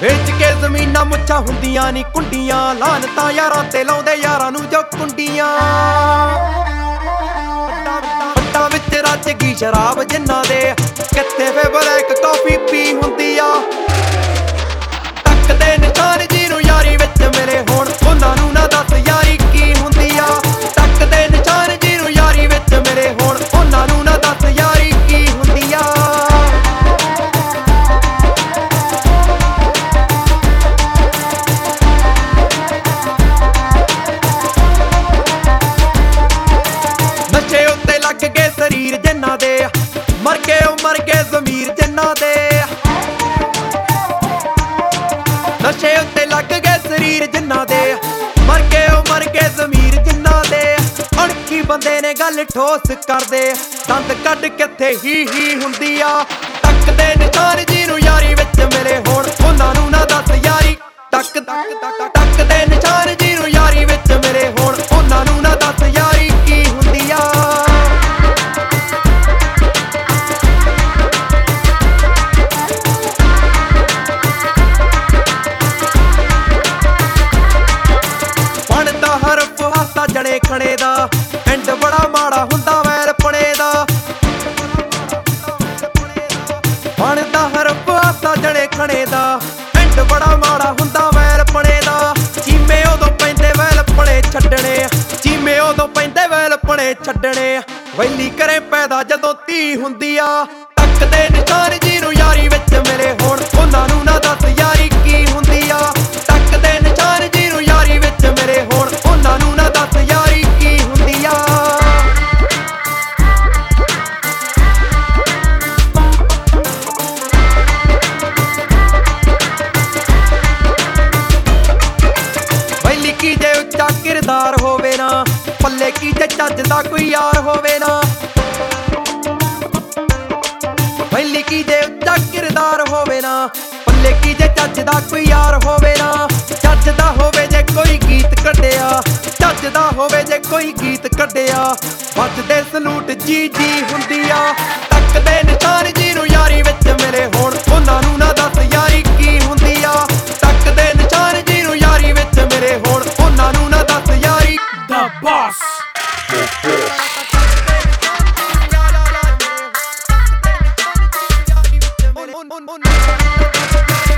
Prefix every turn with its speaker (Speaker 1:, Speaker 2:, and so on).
Speaker 1: ਵੇਚ ਕੇ ਜ਼ਮੀਨਾਂ ਮੁੱਛਾਂ ਹੁੰਦੀਆਂ ਨਹੀਂ ਕੁੰਡੀਆਂ ਲਾਨਤਾਂ ਯਾਰਾਂ ਤੇ ਲਾਉਂਦੇ ਯਾਰਾਂ ਨੂੰ ਜੋ ਕੁੰਡੀਆਂ। ਪੱਟਾਂ ਵਿੱਚ ਰੱਜ ਗਈ ਸ਼ਰਾਬ ਜਿੰਨਾ ਦੇ, ਕਿੱਥੇ ਫੇ ਬਲੈਕ ਕਾਫੀ ਪੀ ਹੁੰਦੀ ਆ। ਗਏ ਜਿੰਨਾ ਦੇ। ਮਰ ਗਏ ਉਹ, ਮਰ ਗਏ ਜ਼ਮੀਰ ਜਿੰਨਾ ਦੇ। ਅਣਖੀ ਬੰਦੇ ਨੇ ਗੱਲ ਠੋਸ ਕਰਦੇ। ਦੰਦ ਕੱਢ ਕਿੱਥੇ ਹੀ ਹੀ ਹੁੰਦੀ ਆ। ਟੱਕਦੇ ਨਿਸ਼ਾਨ ਜੀ ਨੂੰ ਯਾਰੀ ਵਿੱਚ ਮੇਰੇ ਹੋਣ ਹਾਸਾ ਦਾ ਐਂਡ ਬੜਾ ਮਾੜਾ ਹੁੰਦਾ ਵੈਰ ਪਣੇ ਦਾ। ਬਣਦਾ ਹਰਫ ਹਾਸਾ ਜਣੇ ਖਣੇ ਦਾ ਐਂਡ ਬੜਾ ਮਾੜਾ ਹੁੰਦਾ ਵੈਰ ਪਣੇ ਦਾ। ਚੀਮੇ ਉਦੋਂ ਪੈਂਦੇ ਵੈਲ ਪਣੇ ਛੱਡਣੇ ਚੀਮੇ ਉਦੋਂ ਪੈਂਦੇ ਵੈਲ ਪਣੇ ਛੱਡਣੇ ਵੈਲੀ ਕਰੇ ਪੈਦਾ ਜਦੋਂ ਧੀ ਹੁੰਦੀ ਆ ਟੱਕਦੇ ਨਿਸ਼ਾਨ ਜੀ ਨੂੰ ਯਾਰੀ ਵਿੱਚ ਮਿਲੇ ਹੋਣ, ਉਹਨਾਂ ਨੂੰ ਨਾ ਦੱਸ ਯਾਰੀ ਉੱਚਾ ਹੋਵੇ ਨਾ, ਪੱਲੇ ਕੀ ਜੇ ਚੱਜ ਦਾ ਕੋਈ ਯਾਰ ਹੋਵੇ ਨਾ। ਵੈਲੀ ਕੀ ਜੇ ਉੱਚਾ ਕਿਰਦਾਰ ਹੋਵੇ ਨਾ, ਪੱਲੇ ਕੀ ਜੇ ਚੱਜ ਦਾ ਕੋਈ ਯਾਰ ਹੋਵੇ ਨਾ। ਚੱਜ ਦਾ ਹੋਵੇ ਜੇ ਕੋਈ ਗੀਤ ਕੱਢਿਆ, ਚੱਜ ਦਾ ਹੋਵੇ ਜੇ ਕੋਈ ਗੀਤ ਕੱਢਿਆ। ਵੱਜਦੇ ਸਲੂਟ ਜੀ ਜੀ ਹੁੰਦੀ ਆ। Oh, no.